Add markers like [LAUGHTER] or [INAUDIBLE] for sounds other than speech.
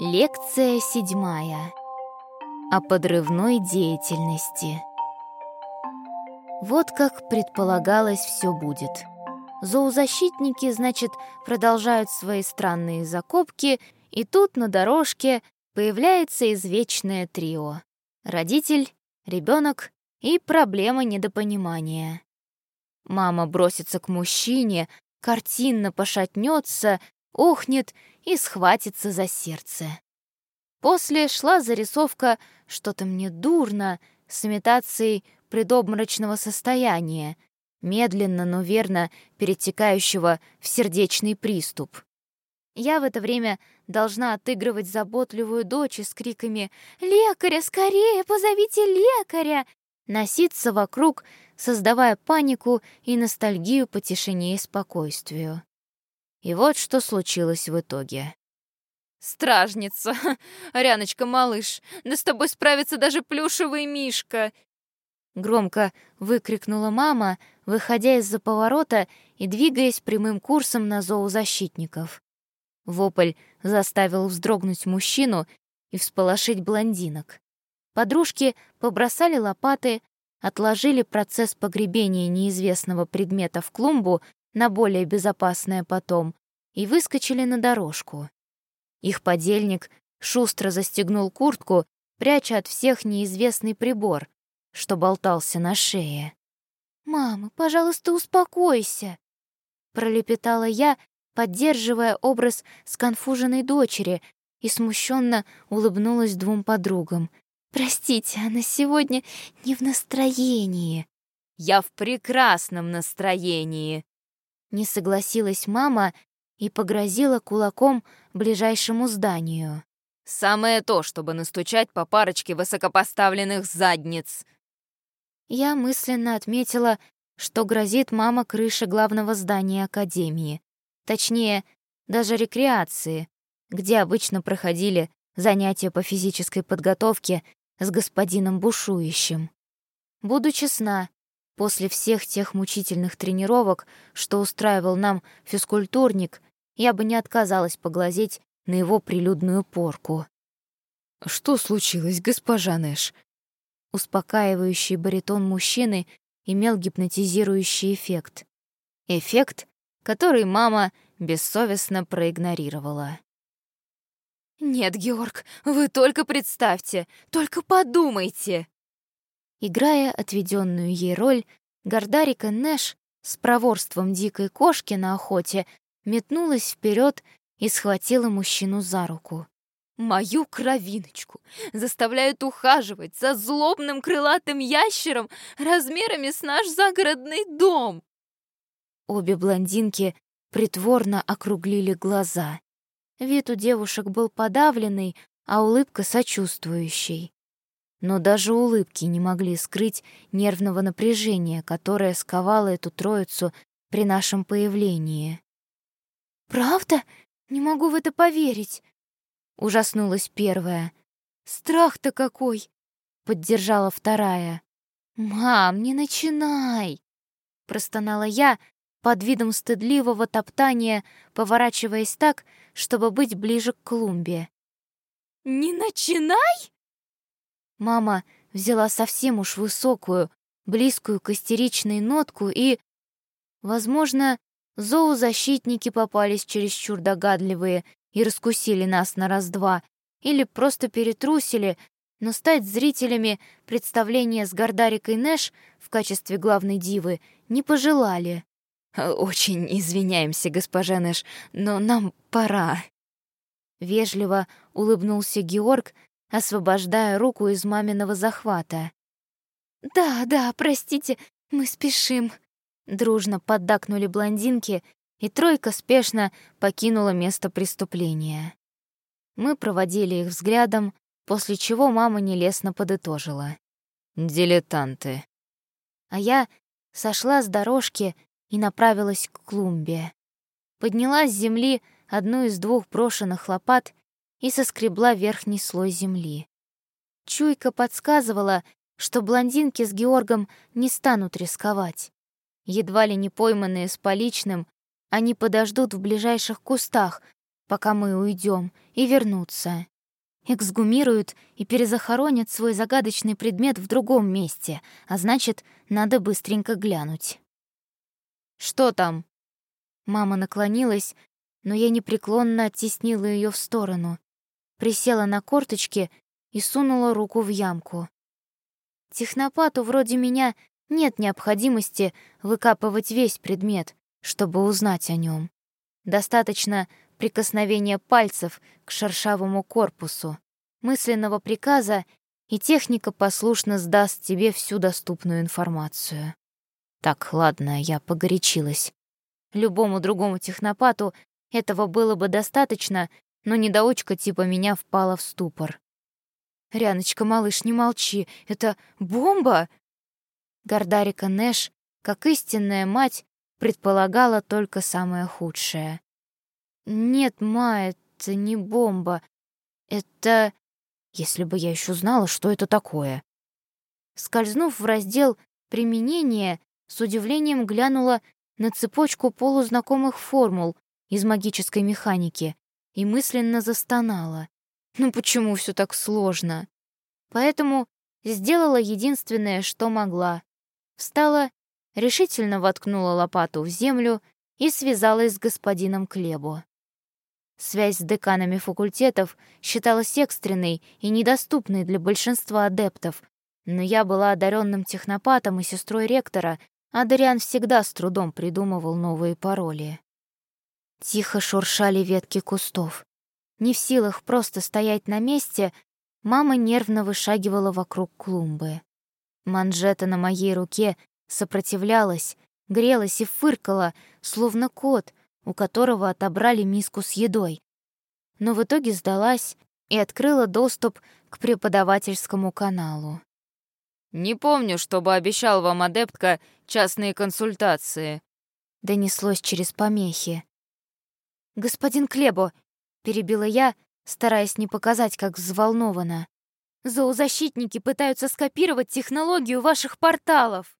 Лекция седьмая. О подрывной деятельности. Вот как предполагалось все будет. Зоозащитники, значит, продолжают свои странные закопки, и тут на дорожке появляется извечное трио. Родитель, ребенок и проблема недопонимания. Мама бросится к мужчине, картинно пошатнется, охнет и схватится за сердце. После шла зарисовка «Что-то мне дурно» с имитацией предобморочного состояния, медленно, но верно перетекающего в сердечный приступ. Я в это время должна отыгрывать заботливую дочь с криками «Лекаря, скорее, позовите лекаря!» носиться вокруг, создавая панику и ностальгию по тишине и спокойствию. И вот что случилось в итоге. «Стражница! [LAUGHS] Ряночка, малыш! Да с тобой справится даже плюшевый мишка!» Громко выкрикнула мама, выходя из-за поворота и двигаясь прямым курсом на зоозащитников. Вопль заставил вздрогнуть мужчину и всполошить блондинок. Подружки побросали лопаты, отложили процесс погребения неизвестного предмета в клумбу на более безопасное потом и выскочили на дорожку. Их подельник шустро застегнул куртку, пряча от всех неизвестный прибор, что болтался на шее. «Мама, пожалуйста, успокойся!» пролепетала я, поддерживая образ сконфуженной дочери, и смущенно улыбнулась двум подругам. «Простите, она сегодня не в настроении». «Я в прекрасном настроении», не согласилась мама и погрозила кулаком ближайшему зданию. «Самое то, чтобы настучать по парочке высокопоставленных задниц!» Я мысленно отметила, что грозит мама крыше главного здания Академии. Точнее, даже рекреации, где обычно проходили занятия по физической подготовке с господином Бушующим. Буду честна, После всех тех мучительных тренировок, что устраивал нам физкультурник, я бы не отказалась поглазеть на его прилюдную порку. «Что случилось, госпожа Нэш?» Успокаивающий баритон мужчины имел гипнотизирующий эффект. Эффект, который мама бессовестно проигнорировала. «Нет, Георг, вы только представьте, только подумайте!» Играя отведенную ей роль, Гордарика Нэш с проворством дикой кошки на охоте метнулась вперед и схватила мужчину за руку. «Мою кровиночку заставляют ухаживать за злобным крылатым ящером размерами с наш загородный дом!» Обе блондинки притворно округлили глаза. Вид у девушек был подавленный, а улыбка сочувствующей но даже улыбки не могли скрыть нервного напряжения, которое сковало эту троицу при нашем появлении. «Правда? Не могу в это поверить!» — ужаснулась первая. «Страх-то какой!» — поддержала вторая. «Мам, не начинай!» — простонала я под видом стыдливого топтания, поворачиваясь так, чтобы быть ближе к клумбе. «Не начинай?» Мама взяла совсем уж высокую, близкую к истеричной нотку и... Возможно, зоозащитники попались чересчур догадливые и раскусили нас на раз-два, или просто перетрусили, но стать зрителями представления с Гордарикой Нэш в качестве главной дивы не пожелали. «Очень извиняемся, госпожа Нэш, но нам пора». Вежливо улыбнулся Георг, освобождая руку из маминого захвата. «Да, да, простите, мы спешим», — дружно поддакнули блондинки, и тройка спешно покинула место преступления. Мы проводили их взглядом, после чего мама нелестно подытожила. «Дилетанты». А я сошла с дорожки и направилась к клумбе. Подняла с земли одну из двух брошенных лопат и соскребла верхний слой земли. Чуйка подсказывала, что блондинки с Георгом не станут рисковать. Едва ли не пойманные с поличным, они подождут в ближайших кустах, пока мы уйдем, и вернутся. Эксгумируют и перезахоронят свой загадочный предмет в другом месте, а значит, надо быстренько глянуть. «Что там?» Мама наклонилась, но я непреклонно оттеснила ее в сторону, присела на корточки и сунула руку в ямку. Технопату вроде меня нет необходимости выкапывать весь предмет, чтобы узнать о нем. Достаточно прикосновения пальцев к шершавому корпусу, мысленного приказа, и техника послушно сдаст тебе всю доступную информацию. Так, ладно, я погорячилась. Любому другому технопату этого было бы достаточно, но недоучка типа меня впала в ступор. «Ряночка, малыш, не молчи, это бомба!» Гордарика Нэш, как истинная мать, предполагала только самое худшее. «Нет, ма, это не бомба. Это... Если бы я еще знала, что это такое». Скользнув в раздел «Применение», с удивлением глянула на цепочку полузнакомых формул из магической механики и мысленно застонала. Ну почему все так сложно? Поэтому сделала единственное, что могла. Встала, решительно воткнула лопату в землю и связалась с господином Клебо. Связь с деканами факультетов считалась экстренной и недоступной для большинства адептов, но я была одаренным технопатом и сестрой ректора, а Дариан всегда с трудом придумывал новые пароли. Тихо шуршали ветки кустов. Не в силах просто стоять на месте, мама нервно вышагивала вокруг клумбы. Манжета на моей руке сопротивлялась, грелась и фыркала, словно кот, у которого отобрали миску с едой. Но в итоге сдалась и открыла доступ к преподавательскому каналу. «Не помню, чтобы обещал вам, адептка, частные консультации», — донеслось через помехи. «Господин Клебо», — перебила я, стараясь не показать, как взволнована. «Зоозащитники пытаются скопировать технологию ваших порталов».